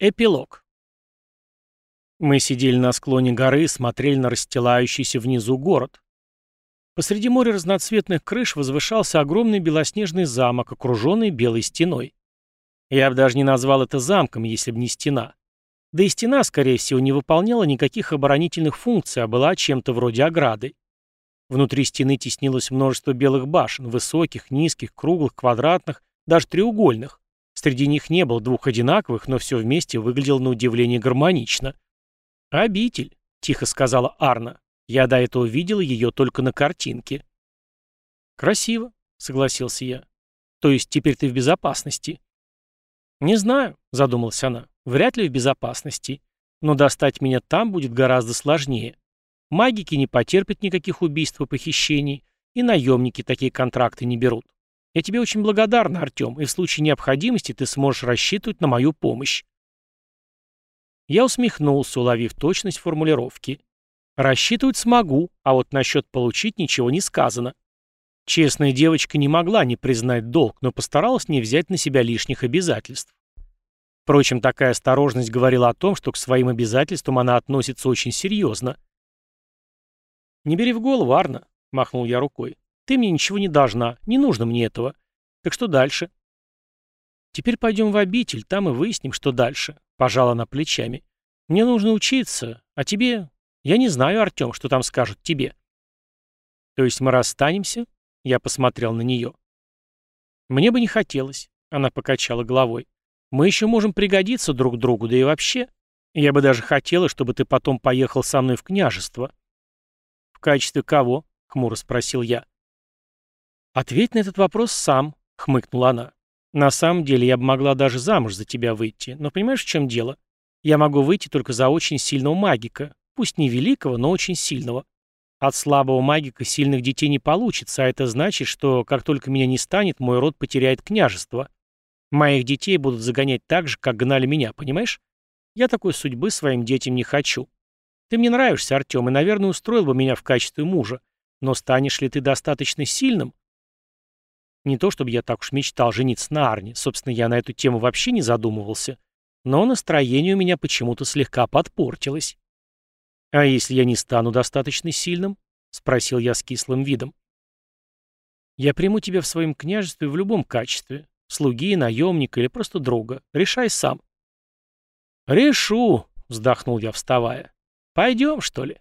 Эпилог. Мы сидели на склоне горы и смотрели на расстилающийся внизу город. Посреди моря разноцветных крыш возвышался огромный белоснежный замок, окруженный белой стеной. Я бы даже не назвал это замком, если бы не стена. Да и стена, скорее всего, не выполняла никаких оборонительных функций, а была чем-то вроде ограды. Внутри стены теснилось множество белых башен, высоких, низких, круглых, квадратных, даже треугольных. Среди них не было двух одинаковых, но все вместе выглядело на удивление гармонично. «Обитель», — тихо сказала Арна. «Я до этого видела ее только на картинке». «Красиво», — согласился я. «То есть теперь ты в безопасности?» «Не знаю», — задумалась она. «Вряд ли в безопасности. Но достать меня там будет гораздо сложнее. Магики не потерпят никаких убийств и похищений, и наемники такие контракты не берут. Я тебе очень благодарна, Артем, и в случае необходимости ты сможешь рассчитывать на мою помощь. Я усмехнулся, уловив точность формулировки. Рассчитывать смогу, а вот насчет получить ничего не сказано. Честная девочка не могла не признать долг, но постаралась не взять на себя лишних обязательств. Впрочем, такая осторожность говорила о том, что к своим обязательствам она относится очень серьезно. «Не бери в голову, Арна», — махнул я рукой. Ты мне ничего не должна, не нужно мне этого. Так что дальше? Теперь пойдем в обитель, там и выясним, что дальше. Пожала она плечами. Мне нужно учиться, а тебе... Я не знаю, Артем, что там скажут тебе. То есть мы расстанемся? Я посмотрел на нее. Мне бы не хотелось. Она покачала головой. Мы еще можем пригодиться друг другу, да и вообще. Я бы даже хотела, чтобы ты потом поехал со мной в княжество. В качестве кого? Хмуро спросил я. «Ответь на этот вопрос сам», — хмыкнула она. «На самом деле я бы могла даже замуж за тебя выйти, но понимаешь, в чем дело? Я могу выйти только за очень сильного магика, пусть не великого, но очень сильного. От слабого магика сильных детей не получится, а это значит, что как только меня не станет, мой род потеряет княжество. Моих детей будут загонять так же, как гнали меня, понимаешь? Я такой судьбы своим детям не хочу. Ты мне нравишься, Артем, и, наверное, устроил бы меня в качестве мужа. Но станешь ли ты достаточно сильным, не то чтобы я так уж мечтал жениться на Арне, собственно, я на эту тему вообще не задумывался, но настроение у меня почему-то слегка подпортилось. «А если я не стану достаточно сильным?» — спросил я с кислым видом. «Я приму тебя в своем княжестве в любом качестве, слуги, наемника или просто друга. Решай сам». «Решу», — вздохнул я, вставая. «Пойдем, что ли?»